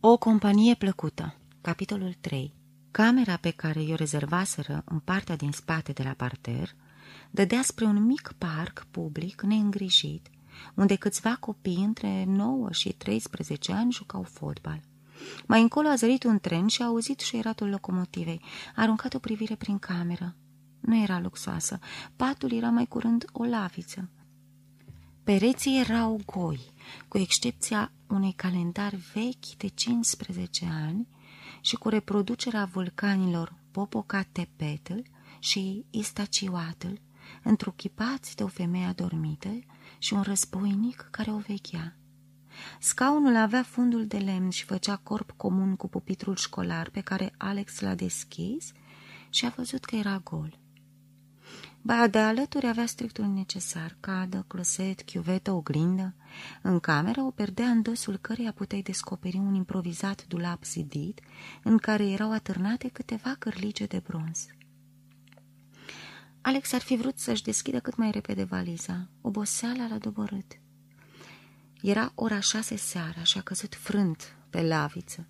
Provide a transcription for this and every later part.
O companie plăcută Capitolul 3 Camera pe care i-o rezervaseră în partea din spate de la parter dădea spre un mic parc public neîngrijit, unde câțiva copii între 9 și 13 ani jucau fotbal. Mai încolo a zărit un tren și a auzit șuieratul locomotivei. A aruncat o privire prin cameră. Nu era luxoasă. Patul era mai curând o laviță. Pereții erau goi, cu excepția unui calendar vechi de 15 ani și cu reproducerea vulcanilor Popocatepetl și Istaciuatl, întruchipați de o femeie adormită și un războinic care o vechea. Scaunul avea fundul de lemn și făcea corp comun cu pupitrul școlar pe care Alex l-a deschis și a văzut că era gol. Ba de alături avea strictul necesar, cadă, closet, chiuvetă, oglindă. În cameră o perdea în dosul căreia puteai descoperi un improvizat dulap zidit, în care erau atârnate câteva cărlice de bronz. Alex ar fi vrut să-și deschidă cât mai repede valiza. Oboseala l-a doborât. Era ora șase seara și a căzut frânt pe laviță.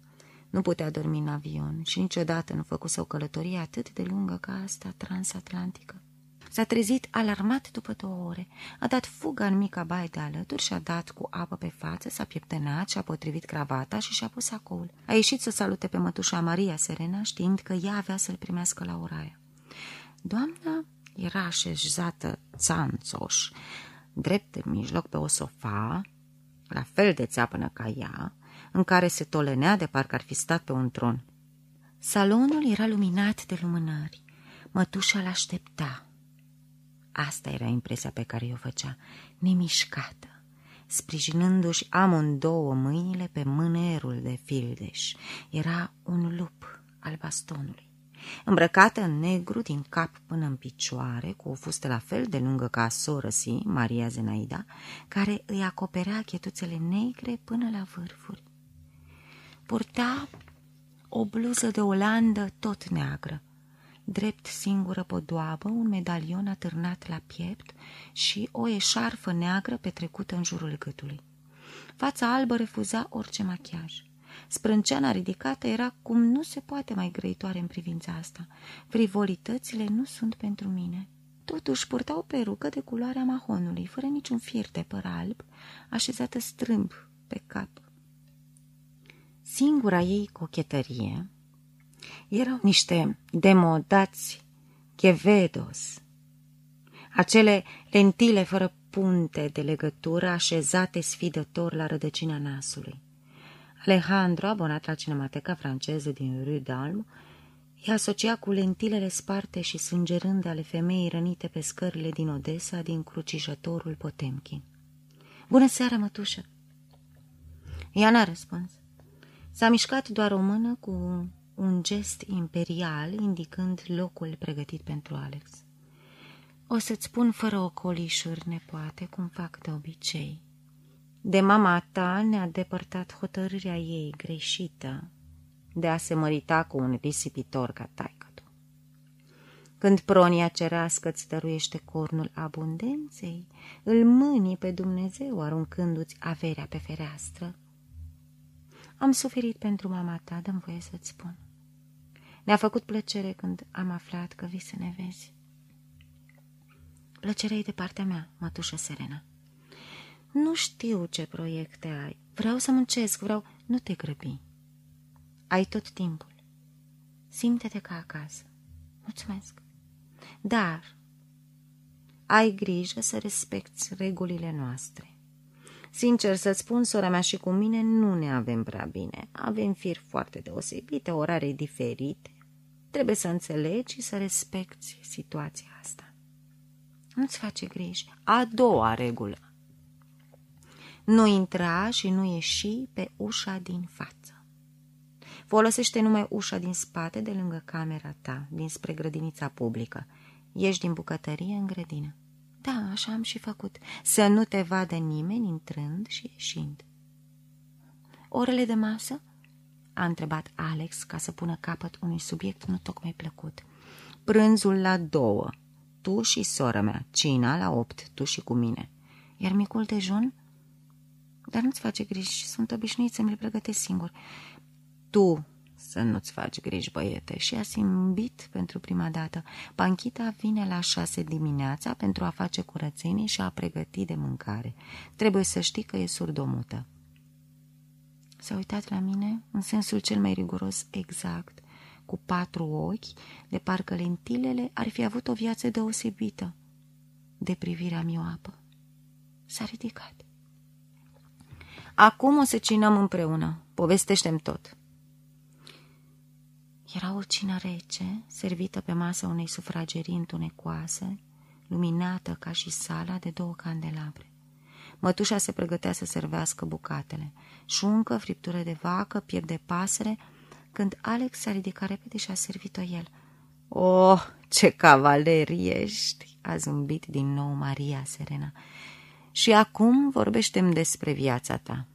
Nu putea dormi în avion și niciodată nu făcuse o călătorie atât de lungă ca asta transatlantică. S-a trezit alarmat după două ore. A dat fuga în mica baie de alături și a dat cu apă pe față, s-a pieptănat și a potrivit cravata și și-a pus sacoul. A ieșit să salute pe mătușa Maria Serena, știind că ea avea să-l primească la oraia. Doamna era așezată țanțoș, drept în mijloc pe o sofa, la fel de țeapănă ca ea, în care se tolenea de parcă ar fi stat pe un tron. Salonul era luminat de lumânări. Mătușa l-aștepta. Asta era impresia pe care o făcea, nemișcată, sprijinându-și amândouă mâinile pe mânerul de fildeș. Era un lup al bastonului. Îmbrăcată în negru din cap până în picioare, cu o fustă la fel de lungă ca soră si, Maria Zenaida, care îi acoperea chetuțele negre până la vârfuri. Purta o bluză de olandă tot neagră, drept singură podoabă, un medalion atârnat la piept și o eșarfă neagră petrecută în jurul gâtului. Fața albă refuza orice machiaj. Sprânceana ridicată era cum nu se poate mai grăitoare în privința asta. Frivolitățile nu sunt pentru mine. Totuși purta o perucă de culoarea mahonului, fără niciun fir de păr alb, așezată strâmb pe cap. Singura ei cochetărie erau niște demodați chevedos, acele lentile fără punte de legătură așezate sfidător la rădăcina nasului. Alejandro, abonat la cinemateca franceză din Rue d'Alm, i-a asociat cu lentilele sparte și sângerânde ale femeii rănite pe scările din Odessa din crucișătorul Potemkin. Bună seara, mătușă! Ea n-a răspuns. S-a mișcat doar o mână cu un gest imperial, indicând locul pregătit pentru Alex. O să-ți spun fără ocolișuri, nepoate, cum fac de obicei. De mama ta ne-a depărtat hotărârea ei greșită de a se mărita cu un risipitor ca taică -tu. Când pronia cerească îți dăruiește cornul abundenței, îl mâni pe Dumnezeu aruncându-ți averea pe fereastră. Am suferit pentru mama ta, dăm voie să-ți spun. Ne-a făcut plăcere când am aflat că vii să ne vezi. Plăcerea e de partea mea, mătușă Serena. Nu știu ce proiecte ai. Vreau să muncesc, vreau... Nu te grăbi. Ai tot timpul. Simte-te ca acasă. Mulțumesc. Dar ai grijă să respecti regulile noastre. Sincer să-ți spun, sora mea și cu mine nu ne avem prea bine. Avem firi foarte deosebite, orare diferite. Trebuie să înțelegi și să respecti situația asta. Nu-ți face griji. A doua regulă. Nu intra și nu ieși pe ușa din față. Folosește numai ușa din spate, de lângă camera ta, dinspre grădinița publică. Ieși din bucătărie în grădină. Da, așa am și făcut. Să nu te vadă nimeni intrând și ieșind. Orele de masă? A întrebat Alex ca să pună capăt unui subiect nu tocmai plăcut. Prânzul la două. Tu și sora mea. Cina la opt. Tu și cu mine. Iar micul dejun? Dar nu-ți face griji, sunt obișnuit să mi-l pregătesc singur. tu să nu-ți faci griji, băiete, și a simbit pentru prima dată. Panchita vine la șase dimineața pentru a face curățenie și a pregăti de mâncare. Trebuie să știi că e surdomută. S-a uitat la mine în sensul cel mai riguros exact, cu patru ochi, de parcă lentilele ar fi avut o viață deosebită. De privirea mioapă. S-a ridicat. Acum o să cinăm împreună. Povestește-mi tot. Era o cină rece, servită pe masă unei sufragerii întunecoase, luminată ca și sala de două candelabre. Mătușa se pregătea să servească bucatele. Șuncă, friptură de vacă, piept de pasăre, când Alex s-a ridicat repede și a servit-o el. Oh, ce cavaler ești!" a zâmbit din nou Maria Serena. Și acum vorbește-mi despre viața ta."